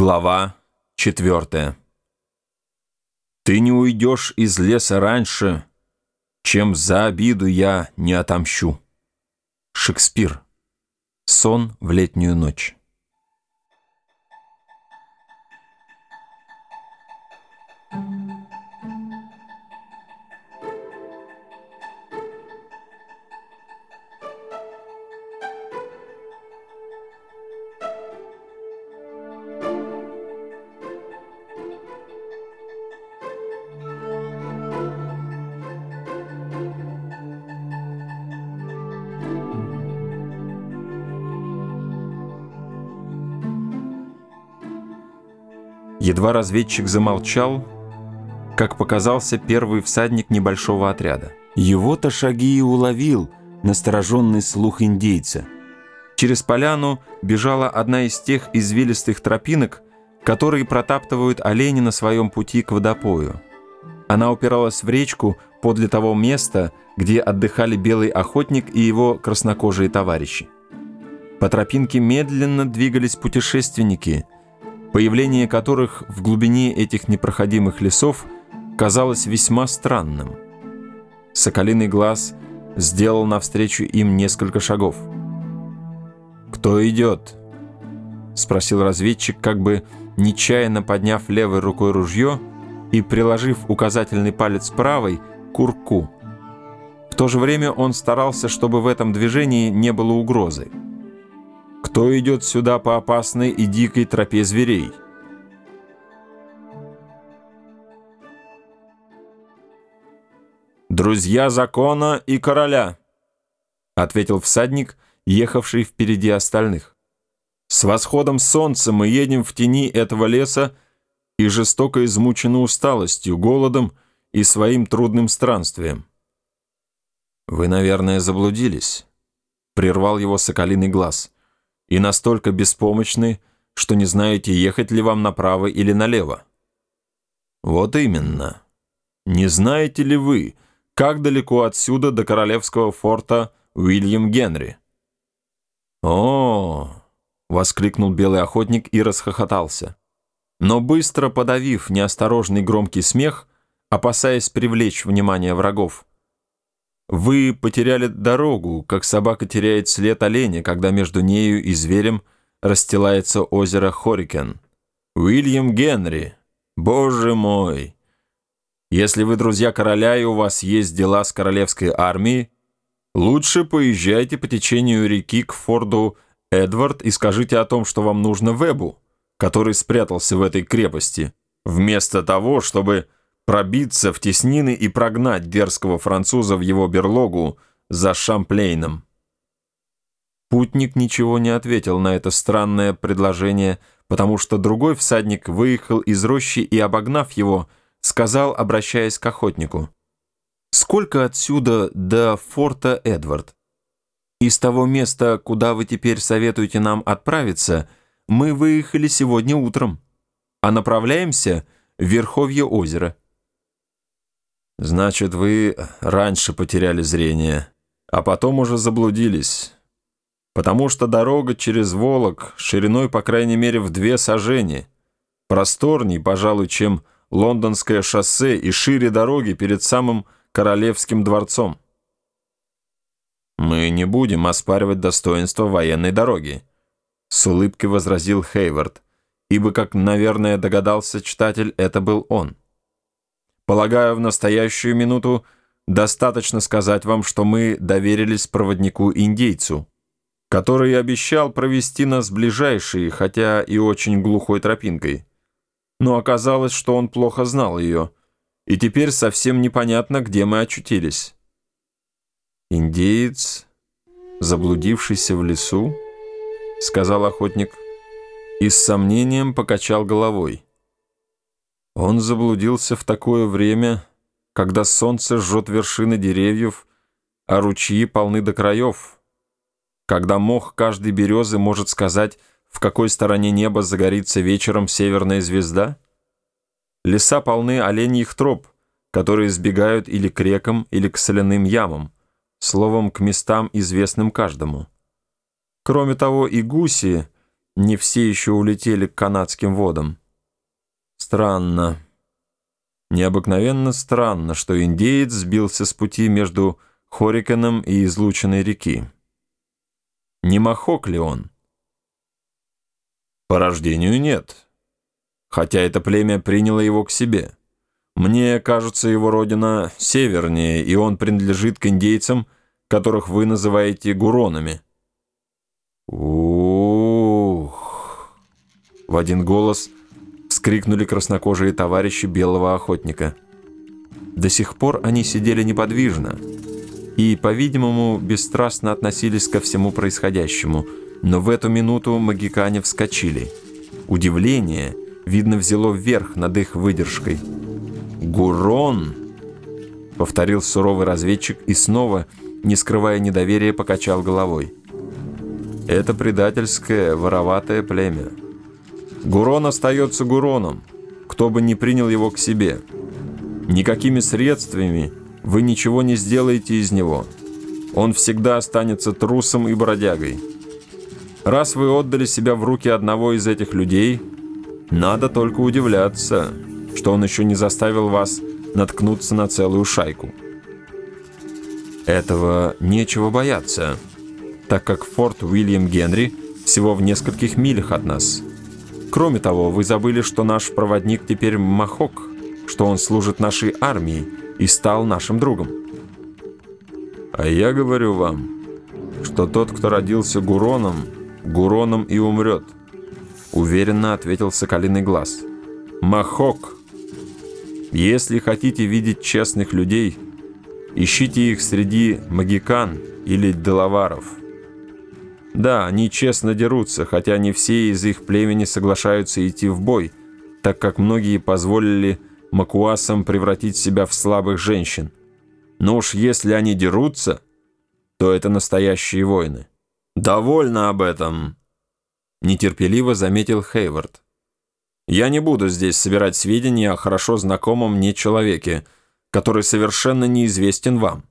Глава четвертая. Ты не уйдешь из леса раньше, чем за обиду я не отомщу. Шекспир. Сон в летнюю ночь. Едва разведчик замолчал, как показался первый всадник небольшого отряда. Его-то шаги и уловил настороженный слух индейца. Через поляну бежала одна из тех извилистых тропинок, которые протаптывают олени на своем пути к водопою. Она упиралась в речку подле того места, где отдыхали белый охотник и его краснокожие товарищи. По тропинке медленно двигались путешественники – появление которых в глубине этих непроходимых лесов казалось весьма странным. Соколиный глаз сделал навстречу им несколько шагов. «Кто идет?» — спросил разведчик, как бы нечаянно подняв левой рукой ружье и приложив указательный палец правой к курку. В то же время он старался, чтобы в этом движении не было угрозы. Кто идет сюда по опасной и дикой тропе зверей? «Друзья закона и короля», — ответил всадник, ехавший впереди остальных. «С восходом солнца мы едем в тени этого леса и жестоко измучены усталостью, голодом и своим трудным странствием». «Вы, наверное, заблудились», — прервал его соколиный глаз и настолько беспомощны, что не знаете, ехать ли вам направо или налево. Вот именно. Не знаете ли вы, как далеко отсюда до королевского форта Уильям Генри? О, воскликнул белый охотник и расхохотался. Но быстро подавив неосторожный громкий смех, опасаясь привлечь внимание врагов, вы потеряли дорогу, как собака теряет след оленя, когда между нею и зверем расстилается озеро Хорикен. Уильям Генри, боже мой! Если вы друзья короля и у вас есть дела с королевской армией, лучше поезжайте по течению реки к форду Эдвард и скажите о том, что вам нужно Вебу, который спрятался в этой крепости, вместо того, чтобы пробиться в теснины и прогнать дерзкого француза в его берлогу за Шамплейном. Путник ничего не ответил на это странное предложение, потому что другой всадник выехал из рощи и, обогнав его, сказал, обращаясь к охотнику, «Сколько отсюда до форта Эдвард? Из того места, куда вы теперь советуете нам отправиться, мы выехали сегодня утром, а направляемся в Верховье озера». Значит, вы раньше потеряли зрение, а потом уже заблудились. Потому что дорога через Волок шириной, по крайней мере, в две сажени. Просторней, пожалуй, чем лондонское шоссе и шире дороги перед самым Королевским дворцом. Мы не будем оспаривать достоинство военной дороги, с улыбкой возразил Хейвард, ибо, как, наверное, догадался читатель, это был он. Полагаю, в настоящую минуту достаточно сказать вам, что мы доверились проводнику-индейцу, который обещал провести нас ближайшей, хотя и очень глухой тропинкой. Но оказалось, что он плохо знал ее, и теперь совсем непонятно, где мы очутились. «Индеец, заблудившийся в лесу?» — сказал охотник, и с сомнением покачал головой. Он заблудился в такое время, когда солнце жжет вершины деревьев, а ручьи полны до краев, когда мох каждой березы может сказать, в какой стороне неба загорится вечером северная звезда? Леса полны оленьих троп, которые сбегают или к рекам, или к соляным ямам, словом, к местам, известным каждому. Кроме того, и гуси не все еще улетели к канадским водам. Странно. Необыкновенно странно, что индеец сбился с пути между Хорикеном и излученной реки. Не махок ли он? По рождению нет, хотя это племя приняло его к себе. Мне кажется, его родина севернее, и он принадлежит к индейцам, которых вы называете гуронами. Ух! В один голос вскрикнули краснокожие товарищи белого охотника. До сих пор они сидели неподвижно и, по-видимому, бесстрастно относились ко всему происходящему, но в эту минуту магикане вскочили. Удивление, видно, взяло вверх над их выдержкой. «Гурон!» — повторил суровый разведчик и снова, не скрывая недоверия, покачал головой. «Это предательское, вороватое племя. Гурон остается Гуроном, кто бы ни принял его к себе. Никакими средствами вы ничего не сделаете из него. Он всегда останется трусом и бродягой. Раз вы отдали себя в руки одного из этих людей, надо только удивляться» что он еще не заставил вас наткнуться на целую шайку. Этого нечего бояться, так как форт Уильям Генри всего в нескольких милях от нас. Кроме того, вы забыли, что наш проводник теперь Махок, что он служит нашей армии и стал нашим другом. А я говорю вам, что тот, кто родился Гуроном, Гуроном и умрет, уверенно ответил Соколиный Глаз. Махок если хотите видеть честных людей, ищите их среди магикан или делаваров. Да, они честно дерутся, хотя не все из их племени соглашаются идти в бой, так как многие позволили макуасам превратить себя в слабых женщин. Но уж если они дерутся, то это настоящие воины. «Довольно об этом», — нетерпеливо заметил Хейвард. Я не буду здесь собирать сведения о хорошо знакомом мне человеке, который совершенно неизвестен вам.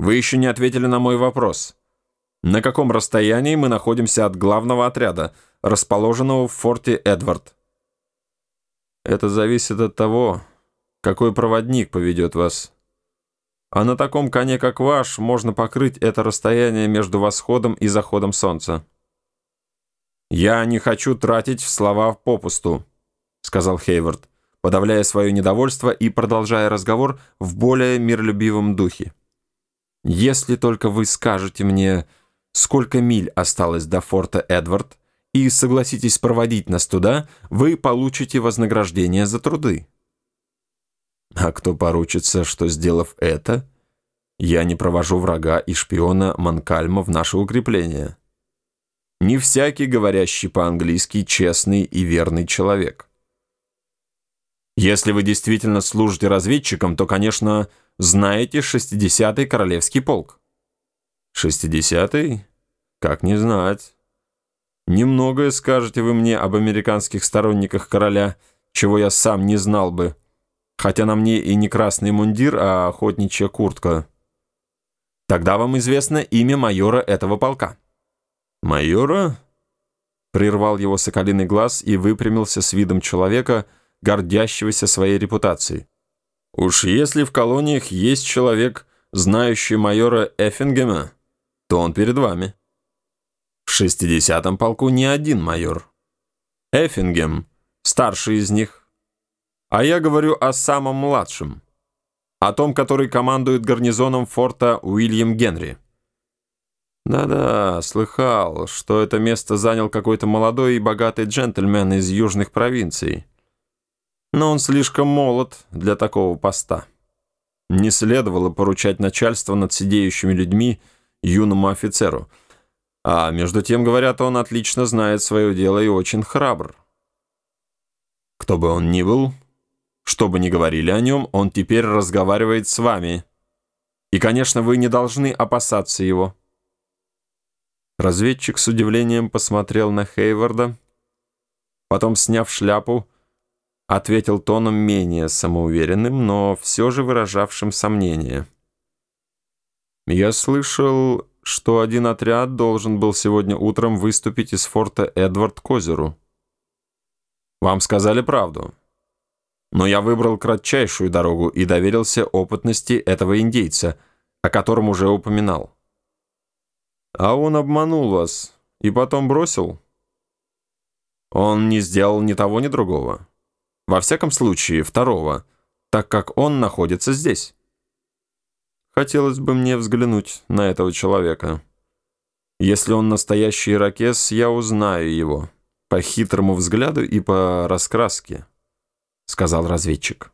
Вы еще не ответили на мой вопрос. На каком расстоянии мы находимся от главного отряда, расположенного в форте Эдвард? Это зависит от того, какой проводник поведет вас. А на таком коне, как ваш, можно покрыть это расстояние между восходом и заходом солнца. «Я не хочу тратить слова попусту», — сказал Хейвард, подавляя свое недовольство и продолжая разговор в более миролюбивом духе. «Если только вы скажете мне, сколько миль осталось до форта Эдвард, и согласитесь проводить нас туда, вы получите вознаграждение за труды». «А кто поручится, что, сделав это, я не провожу врага и шпиона Манкальма в наше укрепление?» не всякий, говорящий по-английски, честный и верный человек. Если вы действительно служите разведчиком, то, конечно, знаете 60-й Королевский полк. 60-й? Как не знать. Немногое скажете вы мне об американских сторонниках короля, чего я сам не знал бы, хотя на мне и не красный мундир, а охотничья куртка. Тогда вам известно имя майора этого полка. «Майора?» Прервал его соколиный глаз и выпрямился с видом человека, гордящегося своей репутацией. «Уж если в колониях есть человек, знающий майора Эффингема, то он перед вами». В шестидесятом полку не один майор. Эффингем, старший из них. А я говорю о самом младшем, о том, который командует гарнизоном форта Уильям Генри. Да-да, слыхал, что это место занял какой-то молодой и богатый джентльмен из южных провинций. Но он слишком молод для такого поста. Не следовало поручать начальство над сидеющими людьми юному офицеру. А между тем, говорят, он отлично знает свое дело и очень храбр. Кто бы он ни был, что бы ни говорили о нем, он теперь разговаривает с вами. И, конечно, вы не должны опасаться его. Разведчик с удивлением посмотрел на Хейварда, потом, сняв шляпу, ответил тоном менее самоуверенным, но все же выражавшим сомнение. «Я слышал, что один отряд должен был сегодня утром выступить из форта Эдвард к озеру. Вам сказали правду. Но я выбрал кратчайшую дорогу и доверился опытности этого индейца, о котором уже упоминал. А он обманул вас и потом бросил? Он не сделал ни того, ни другого. Во всяком случае, второго, так как он находится здесь. Хотелось бы мне взглянуть на этого человека. Если он настоящий ирокез, я узнаю его по хитрому взгляду и по раскраске, сказал разведчик.